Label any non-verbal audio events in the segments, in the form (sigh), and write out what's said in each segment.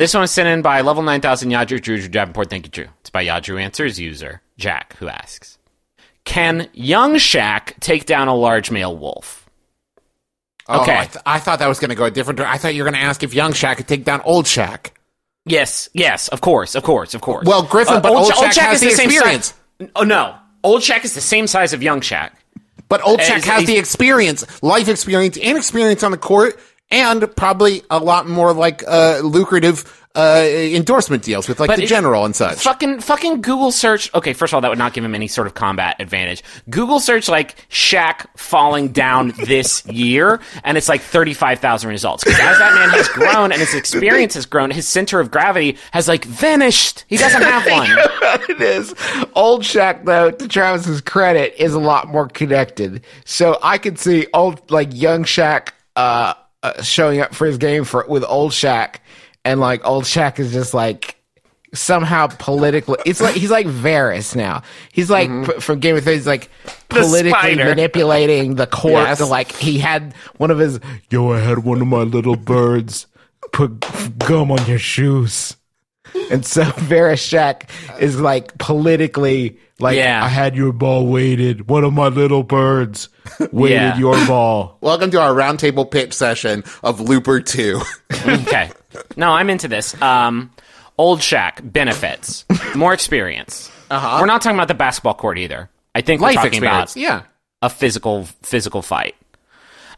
This one was sent in by level 9000 Yadru Drew Drew Davenport. Thank you, Drew. It's by Yadru Answers user Jack, who asks Can young Shaq take down a large male wolf? Oh, Okay. I, th- I thought that was going to go a different. dir- I thought you were going to ask if young Shaq could take down old Shaq. Yes, yes, of course, of course, of course. Well, Griffin, but old Shaq has is the same experience. size- Oh no, old Shaq is the same size of young Shaq. But old Uh, Shaq has the experience, life experience, and experience on the court, and probably a lot more like uh, lucrative uh, endorsement deals with like But the general and such. Fucking fucking Google search. Okay, first of all, that would not give him any sort of combat advantage. Google search like Shaq falling down (laughs) this year, and it's like thirty five thousand results. Because as that man has grown and his experience has grown, his center of gravity has like vanished. He doesn't have (laughs) one. it is. Old Shaq, though, to Travis's credit, is a lot more connected. So I could see old, like young Shaq, uh, uh showing up for his game for with old Shaq, and like old Shaq is just like somehow politically. It's like he's like Varys now. He's like p- from Game of Thrones. Like politically spider. manipulating the court. Yes. Like he had one of his. Yo, I had one of my little birds put gum on your shoes. And so (laughs) Varys Shaq is like politically like Yeah. I had your ball weighted. One of my little birds weighted Yeah. your ball. (laughs) Welcome to our roundtable pitch session of Looper Two. (laughs) okay, no, I'm into this. Um, old Shaq benefits more experience. Uh-huh. We're not talking about the basketball court either. I think we're life talking experience, about yeah. a physical physical fight.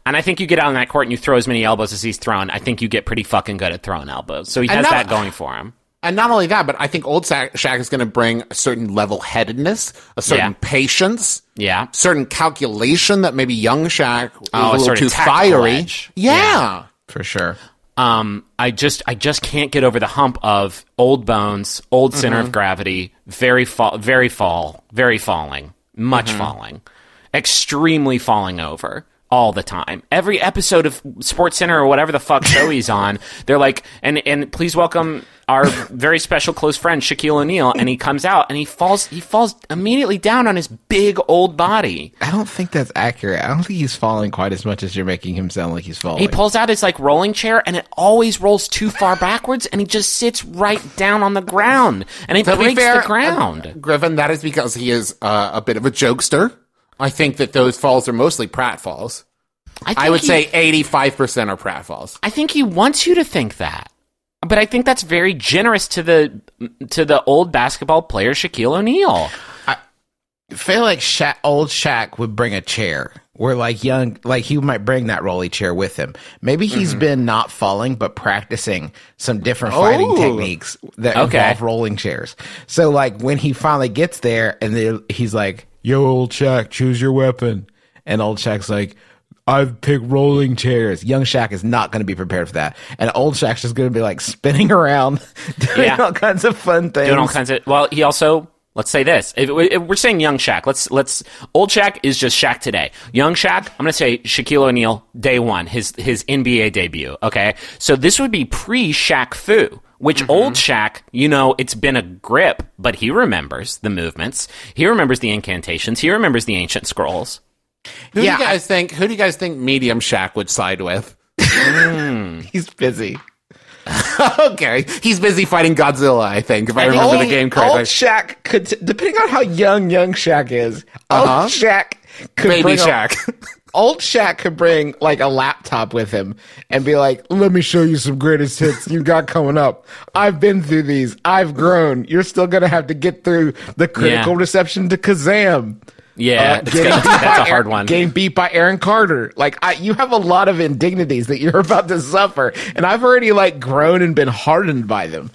And I think you get out on that court and you throw as many elbows as he's thrown. I think you get pretty fucking good at throwing elbows. So he has not- that going for him. And not only that, but I think old Shaq, Shaq is going to bring a certain level headedness, a certain Yeah. patience, Yeah. certain calculation that maybe young Shaq is Oh, a little too fiery. edge. Yeah. For sure. Um, I just I just can't get over the hump of old bones, old center Mm-hmm. of gravity, very fall, very fall, very falling, much Mm-hmm. falling, extremely falling over all the time. Every episode of Sports Center or whatever the fuck show he's (laughs) on, they're like, and and please welcome our very special close friend Shaquille O'Neal, and he comes out and he falls he falls immediately down on his big old body. I don't think that's accurate. I don't think he's falling quite as much as you're making him sound like he's falling. He pulls out his like rolling chair and it always rolls too far backwards and he just sits right down on the ground and he To be breaks fair, the ground. uh, Griffin, that is because he is uh, a bit of a jokester. I think that those falls are mostly pratfalls. think I would he- say 85% are pratfalls. I think he wants you to think that. But I think that's very generous to the to the old basketball player Shaquille O'Neal. I feel like Sha old Shaq would bring a chair. Where like young, like he might bring that rolly chair with him. Maybe he's Mm-hmm. been not falling, but practicing some different fighting Oh. techniques that Okay. involve rolling chairs. So like when he finally gets there, and then he's like, "Yo, old Shaq, choose your weapon," and old Shaq's like. I've picked rolling chairs. Young Shaq is not going to be prepared for that, and old Shaq's just going to be like spinning (laughs) around, doing Yeah. all kinds of fun things. Doing all kinds of well, he also let's say this. If, if we're saying young Shaq, let's let's old Shaq is just Shaq today. Young Shaq, I'm gonna say Shaquille O'Neal, day one, his his NBA debut. Okay, so this would be pre Shaq Fu. Which old Shaq, you know, it's been a grip, but he remembers the movements. He remembers the incantations. He remembers the ancient scrolls. Who Yeah, do you guys think? Who do you guys think Medium Shaq would side with? (laughs) He's busy. (laughs) okay, he's busy fighting Godzilla. I think, if I, remember the game correctly. Old Shaq could, depending on how young young Shaq is, Uh-huh. old Shaq could Baby bring a- Shaq. (laughs) old Shaq could bring like a laptop with him and be like, "Let me show you some greatest hits you got coming up. I've been through these. I've grown. You're still gonna have to get through the critical Yeah. reception to Kazam." Yeah, Uh, getting gonna- that's a hard one. Getting beat by Aaron Carter. Like I, you have a lot of indignities that you're (laughs) about to suffer, and I've already like grown and been hardened by them.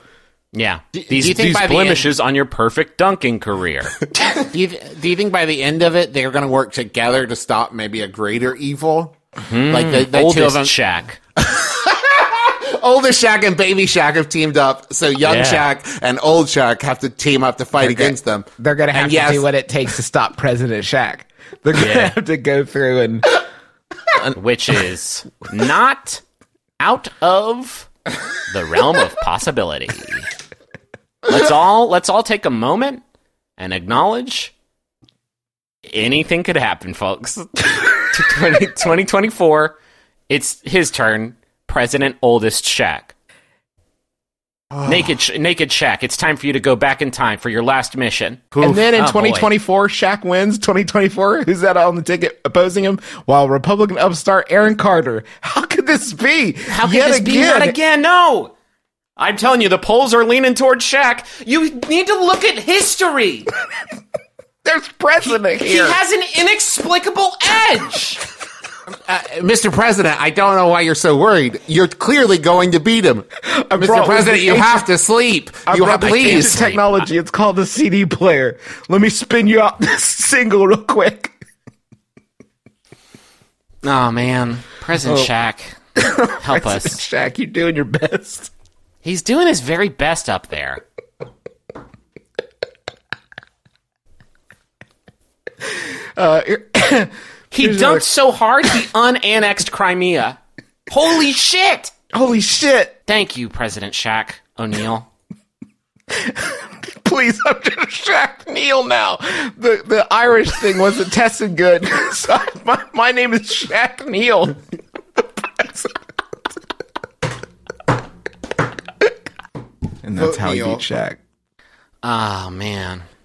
Yeah, do these, you think these by the blemishes on your perfect dunking career. (laughs) do, you, do you think by the end of it they're going to work together to stop maybe a greater evil? Hmm. Like the, the two of Oldest them, Shaq. (laughs) oldest Shaq and baby Shaq have teamed up, so young Yeah. Shaq and old Shaq have to team up to fight against them. They're gonna have And to yes, do what it takes to stop President Shaq. They're gonna Yeah. have to go through and (laughs) which is not out of the realm of possibility. Let's all let's all take a moment and acknowledge anything could happen, folks. (laughs) 20, 2024, it's his turn. President oldest Shaq. Ah. naked, Sh- naked Shaq. It's time for you to go back in time for your last mission. And then in Oh, boy. 2024, Shaq wins. 2024, who's that on the ticket opposing him? While Republican upstart Aaron Carter. How could this be? How could Yet this be not again? No. I'm telling you, the polls are leaning towards Shaq. You need to look at history. (laughs) There's precedent He here. He has an inexplicable edge. Uh, Mr. President, I don't know why you're so worried. You're clearly going to beat him. Mr. brought President, you have to sleep. I you have, this please. ancient technology. It's called the CD player. Let me spin you out (laughs) this single real quick. Oh man, President oh. Shaq, (laughs) help us. Shaq, you're doing your best. He's doing his very best up there. Uh, He (coughs) dunked another- so hard he (coughs) unannexed Crimea. Holy shit! holy shit! Thank you, President Shaq O'Neal. (laughs) Please, I'm just Shaq Neil now. The the Irish thing wasn't tested good. (laughs) So my, my name is Shaq Neil. And that's how he Neil. beat Shaq. Oh man.